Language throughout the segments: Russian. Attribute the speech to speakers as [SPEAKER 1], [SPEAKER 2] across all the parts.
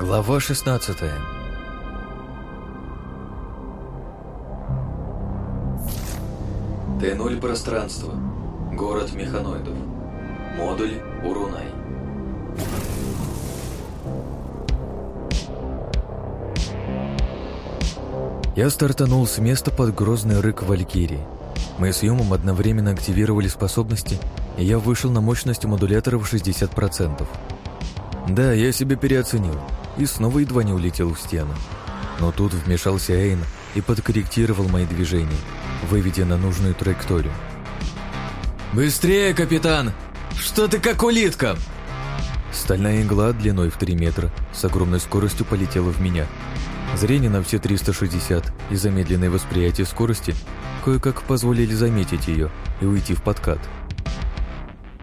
[SPEAKER 1] Глава 16
[SPEAKER 2] Т-0 пространство. Город механоидов. Модуль Урунай.
[SPEAKER 1] Я стартанул с места под грозный рык Валькирии. Мы с Юмом одновременно активировали способности, и я вышел на мощность модулятора в 60%. Да, я себя переоценил и снова едва не улетел в стену. Но тут вмешался Эйн и подкорректировал мои движения, выведя на нужную траекторию.
[SPEAKER 3] «Быстрее, капитан! Что ты как улитка?»
[SPEAKER 1] Стальная игла длиной в 3 метра с огромной скоростью полетела в меня. Зрение на все 360 и замедленное восприятие скорости кое-как позволили заметить ее и уйти в подкат.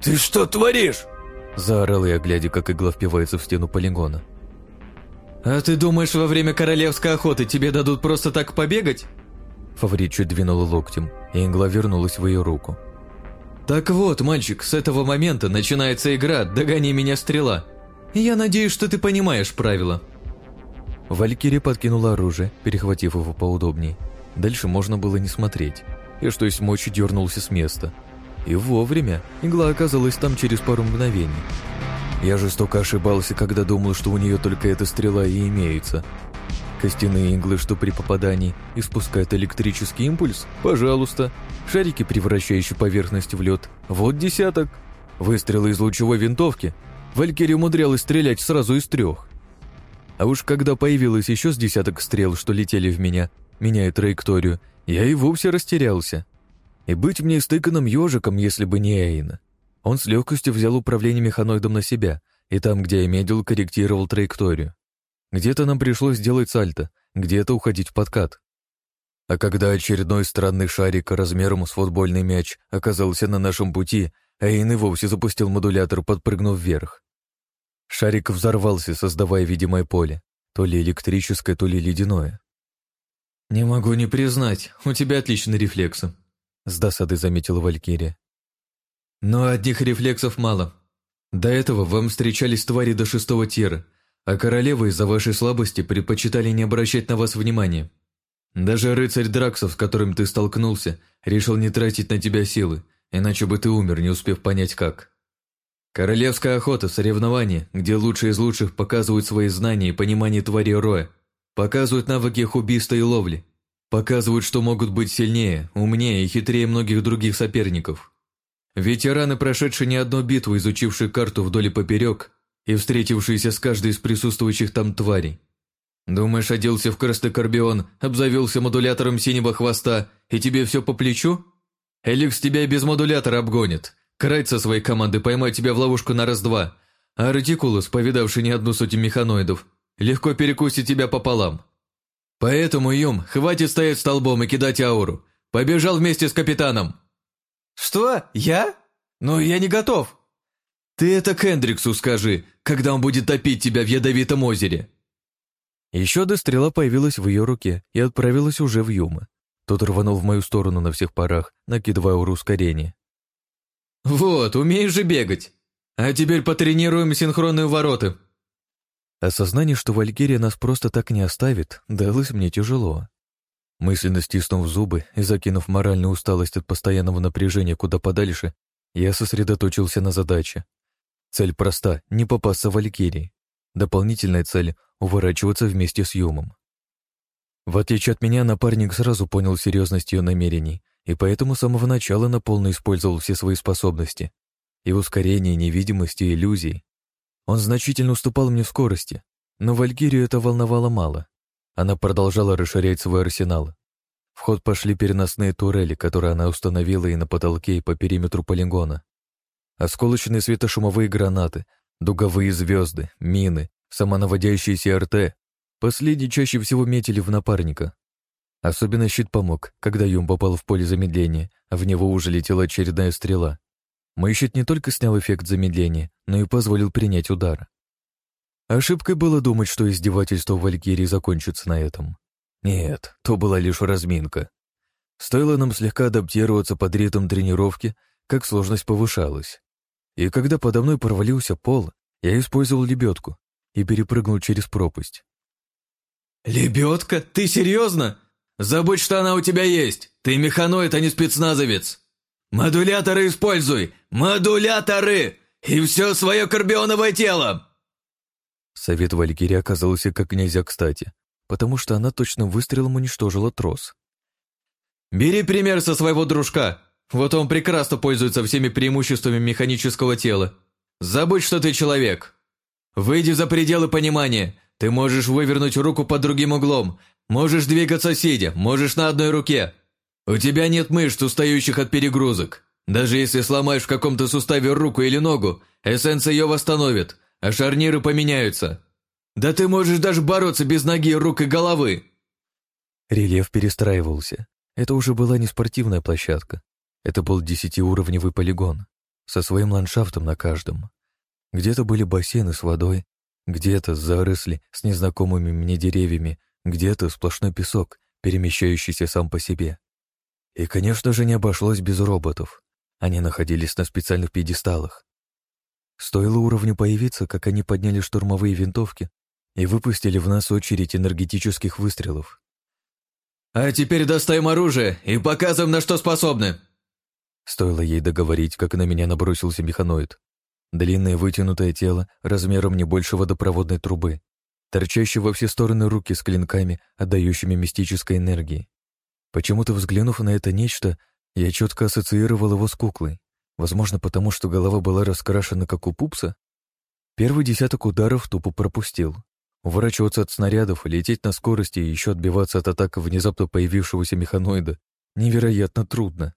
[SPEAKER 3] «Ты что творишь?»
[SPEAKER 1] Заорал я, глядя, как игла впивается в стену полигона.
[SPEAKER 3] «А ты думаешь, во время королевской охоты тебе дадут просто так побегать?»
[SPEAKER 1] Фаворит чуть двинул локтем, и игла вернулась в ее руку.
[SPEAKER 3] «Так вот, мальчик, с этого момента начинается игра «Догони меня, стрела». Я надеюсь, что ты понимаешь правила».
[SPEAKER 1] Валькирия подкинула оружие, перехватив его поудобней. Дальше можно было не смотреть. Я что есть мочи дернулся с места. И вовремя игла оказалась там через пару мгновений. Я жестоко ошибался, когда думал, что у нее только эта стрела и имеется. Костяные иглы, что при попадании испускают электрический импульс? Пожалуйста. Шарики, превращающие поверхность в лед? Вот десяток. Выстрелы из лучевой винтовки? Валькирия умудрялась стрелять сразу из трех. А уж когда появилось еще с десяток стрел, что летели в меня, меняя траекторию, я и вовсе растерялся. И быть мне стыканным ежиком, если бы не Эйна. Он с легкостью взял управление механоидом на себя, и там, где я медил, корректировал траекторию. Где-то нам пришлось сделать сальто, где-то уходить в подкат. А когда очередной странный шарик размером с футбольный мяч оказался на нашем пути, Эйн и вовсе запустил модулятор, подпрыгнув вверх. Шарик взорвался, создавая видимое поле, то ли электрическое, то ли ледяное.
[SPEAKER 3] «Не могу не признать, у тебя отличные рефлексы», — с досадой заметила Валькирия. «Но одних рефлексов мало. До этого вам встречались твари до шестого тира, а королевы из-за вашей слабости предпочитали не обращать на вас внимания. Даже рыцарь Драксов, с которым ты столкнулся, решил не тратить на тебя силы, иначе бы ты умер, не успев понять как. Королевская охота, соревнование, где лучшие из лучших показывают свои знания и понимание твари Роя, показывают навыки их убийства и ловли, показывают, что могут быть сильнее, умнее и хитрее многих других соперников. Ветераны, прошедшие не одну битву, изучившие карту вдоль и поперек и встретившиеся с каждой из присутствующих там тварей. Думаешь, оделся в красный карбион, обзавелся модулятором синего хвоста, и тебе все по плечу? Эликс тебя и без модулятора обгонит. Крайт со своей командой поймает тебя в ловушку на раз-два, а Ретикулус, повидавший не одну сотню механоидов, легко перекусит тебя пополам. Поэтому, Юм, хватит стоять столбом и кидать ауру. Побежал вместе с капитаном. Что? Я? Ну, я не готов. Ты это Кендриксу скажи, когда он будет топить тебя в ядовитом озере.
[SPEAKER 1] Еще одна стрела появилась в ее руке и отправилась уже в Юма. Тот рванул в мою сторону на всех парах, накидывая ауру ускорения.
[SPEAKER 3] «Вот, умеешь же бегать. А теперь потренируем синхронные вороты».
[SPEAKER 1] Осознание, что Валькирия нас просто так не оставит, далось мне тяжело. Мысленно стиснув зубы и закинув моральную усталость от постоянного напряжения куда подальше, я сосредоточился на задаче. Цель проста — не попасться Валькирии. Дополнительная цель — уворачиваться вместе с Юмом. В отличие от меня, напарник сразу понял серьезность ее намерений и поэтому с самого начала на полно использовал все свои способности. И ускорение, невидимости, и иллюзии. Он значительно уступал мне в скорости, но Валькирию это волновало мало. Она продолжала расширять свой арсенал. В ход пошли переносные турели, которые она установила и на потолке, и по периметру полигона. Осколочные светошумовые гранаты, дуговые звезды, мины, самонаводящиеся РТ. Последние чаще всего метили в напарника, Особенно щит помог, когда Юм попал в поле замедления, а в него уже летела очередная стрела. Мой щит не только снял эффект замедления, но и позволил принять удар. Ошибкой было думать, что издевательство Валькирии закончится на этом. Нет, то была лишь разминка. Стоило нам слегка адаптироваться под ритм тренировки, как сложность повышалась. И когда подо мной провалился пол, я использовал лебедку и перепрыгнул через пропасть.
[SPEAKER 3] «Лебедка? Ты серьезно? Забудь, что она у тебя есть! Ты механоид, а не спецназовец! Модуляторы используй! Модуляторы! И все свое карбионовое тело!»
[SPEAKER 1] Совет Валькирии оказался как нельзя кстати, потому что она точно выстрелом уничтожила трос.
[SPEAKER 3] «Бери пример со своего дружка. Вот он прекрасно пользуется всеми преимуществами механического тела. Забудь, что ты человек. Выйди за пределы понимания. Ты можешь вывернуть руку под другим углом, можешь двигаться сидя, можешь на одной руке. У тебя нет мышц, устающих от перегрузок. Даже если сломаешь в каком-то суставе руку или ногу, эссенция ее восстановит, а шарниры поменяются. Да ты можешь даже бороться без ноги, рук и головы.
[SPEAKER 1] Рельеф перестраивался. Это уже была не спортивная площадка. Это был десятиуровневый полигон со своим ландшафтом на каждом. Где-то были бассейны с водой, где-то заросли с незнакомыми мне деревьями, где-то сплошной песок, перемещающийся сам по себе. И, конечно же, не обошлось без роботов. Они находились на специальных пьедесталах. Стоило уровню появиться, как они подняли штурмовые винтовки и выпустили в нас очередь энергетических выстрелов.
[SPEAKER 3] «А теперь достаем оружие и показываем, на что способны!»
[SPEAKER 1] Стоило ей договорить, как на меня набросился механоид. Длинное вытянутое тело размером не больше водопроводной трубы, торчащие во все стороны руки с клинками, отдающими мистической энергией. Почему-то взглянув на это нечто, я четко ассоциировал его с куклой. Возможно, потому что голова была раскрашена, как у пупса. Первый десяток ударов тупо пропустил. Уворачиваться от снарядов, лететь на скорости и еще отбиваться от атак внезапно появившегося механоида невероятно трудно.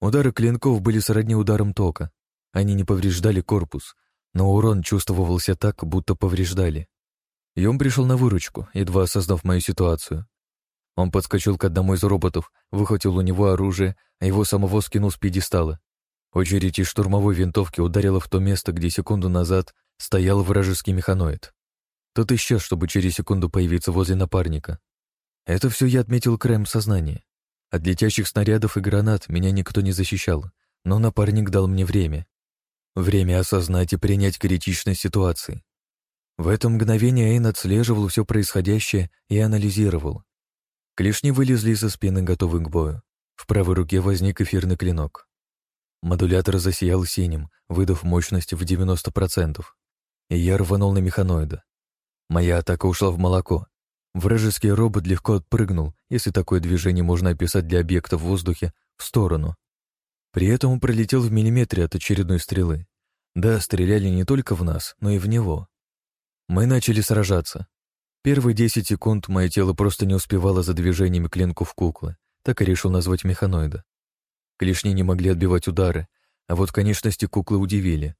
[SPEAKER 1] Удары клинков были сродни ударам тока. Они не повреждали корпус, но урон чувствовался так, будто повреждали. Йом пришел на выручку, едва осознав мою ситуацию. Он подскочил к одному из роботов, выхватил у него оружие, а его самого скинул с пьедестала. Очередь из штурмовой винтовки ударила в то место, где секунду назад стоял вражеский механоид. Тот исчез, чтобы через секунду появиться возле напарника. Это все я отметил краем сознания. От летящих снарядов и гранат меня никто не защищал, но напарник дал мне время. Время осознать и принять критичность ситуации. В это мгновение Эйн отслеживал все происходящее и анализировал. Клешни вылезли из-за спины, готовые к бою. В правой руке возник эфирный клинок. Модулятор засиял синим, выдав мощность в 90%. И я рванул на механоида. Моя атака ушла в молоко. Вражеский робот легко отпрыгнул, если такое движение можно описать для объекта в воздухе, в сторону. При этом он пролетел в миллиметре от очередной стрелы. Да, стреляли не только в нас, но и в него. Мы начали сражаться. Первые десять секунд мое тело просто не успевало за движениями клинков куклы, так и решил назвать механоида. Клешни не могли отбивать удары, а вот конечности куклы удивили.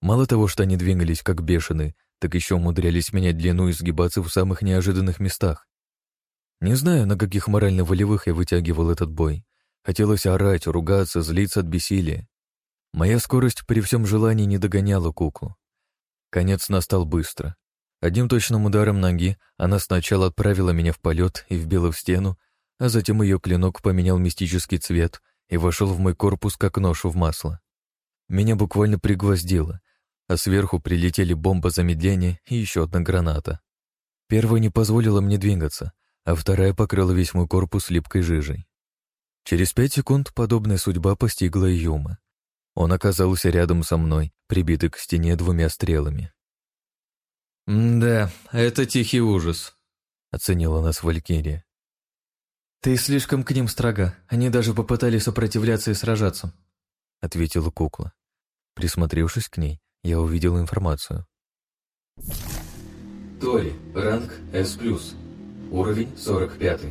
[SPEAKER 1] Мало того, что они двигались как бешеные, так еще умудрялись менять длину и сгибаться в самых неожиданных местах. Не знаю, на каких морально-волевых я вытягивал этот бой, Хотелось орать, ругаться, злиться от бессилия. Моя скорость при всем желании не догоняла куклу. Конец настал быстро. Одним точным ударом ноги она сначала отправила меня в полет и вбила в стену, а затем ее клинок поменял мистический цвет и вошел в мой корпус, как нож в масло. Меня буквально пригвоздило, а сверху прилетели бомба замедления и еще одна граната. Первая не позволила мне двигаться, а вторая покрыла весь мой корпус липкой жижей. Через пять секунд подобная судьба постигла Юма. Он оказался рядом со мной, прибитый к стене двумя стрелами.
[SPEAKER 3] «Да, это тихий ужас», —
[SPEAKER 1] оценила нас Валькирия.
[SPEAKER 3] «Ты слишком к ним строга. Они даже попытались сопротивляться и сражаться», —
[SPEAKER 1] ответила кукла. Присмотревшись к ней, я увидел информацию.
[SPEAKER 2] Тори, ранг S+, уровень 45.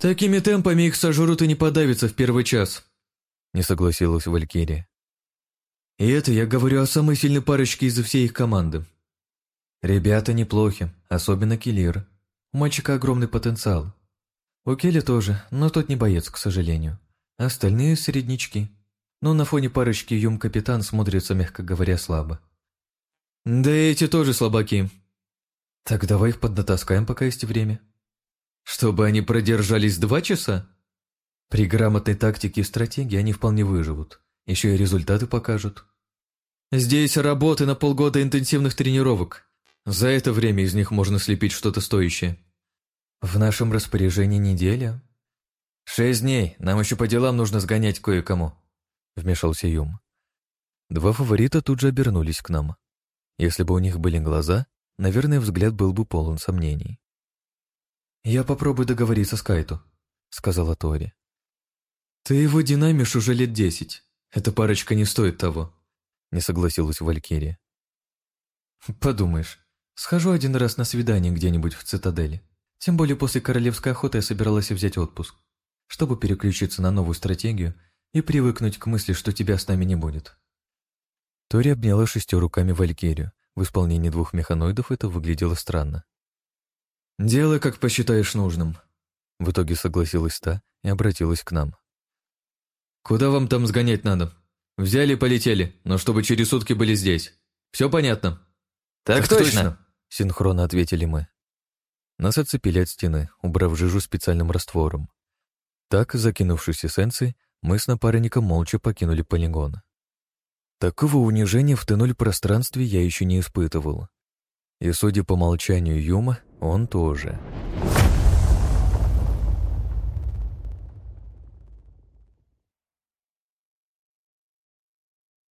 [SPEAKER 3] «Такими темпами их сожрут и не подавятся в первый час», — не согласилась Валькирия. «И это я говорю о самой сильной парочке из всей их команды. Ребята неплохи, особенно Киллер. У мальчика огромный потенциал. У Келли тоже, но тот не боец, к сожалению. Остальные — среднячки. Но на фоне парочки Юм-капитан смотрится, мягко говоря, слабо. Да и эти тоже слабаки. Так давай их поднатаскаем, пока есть время. Чтобы они продержались два часа? При грамотной тактике и стратегии они вполне выживут. Еще и результаты покажут. Здесь работы на полгода интенсивных тренировок. За это время из них можно слепить что-то стоящее.
[SPEAKER 1] В нашем распоряжении неделя.
[SPEAKER 3] Шесть дней, нам еще по делам нужно сгонять кое-кому, вмешался Юм.
[SPEAKER 1] Два фаворита тут же обернулись к нам. Если бы у них были глаза, наверное, взгляд был бы полон сомнений.
[SPEAKER 3] «Я попробую договориться с Кайту», — сказала Тори. «Ты его динамишь уже лет десять. Эта парочка не стоит того», — не согласилась Валькирия. «Подумаешь, схожу один раз на свидание где-нибудь в цитадели. Тем более после королевской охоты я собиралась взять отпуск, чтобы переключиться на новую стратегию и привыкнуть к мысли, что тебя с нами не будет».
[SPEAKER 1] Тори обняла шестью руками Валькирию. В исполнении двух механоидов это выглядело странно.
[SPEAKER 3] «Делай, как посчитаешь нужным», — в итоге согласилась та и обратилась к нам. «Куда вам там сгонять надо? Взяли и полетели, но чтобы через сутки были здесь. Все понятно?»
[SPEAKER 1] «Так, так точно!», точно синхронно ответили мы. Нас отцепили от стены, убрав жижу специальным раствором. Так, закинувшись эссенцией, мы с напарником молча покинули полигон. Такого унижения в Т-0 пространстве я еще не испытывал. И, судя по молчанию Юма, он тоже.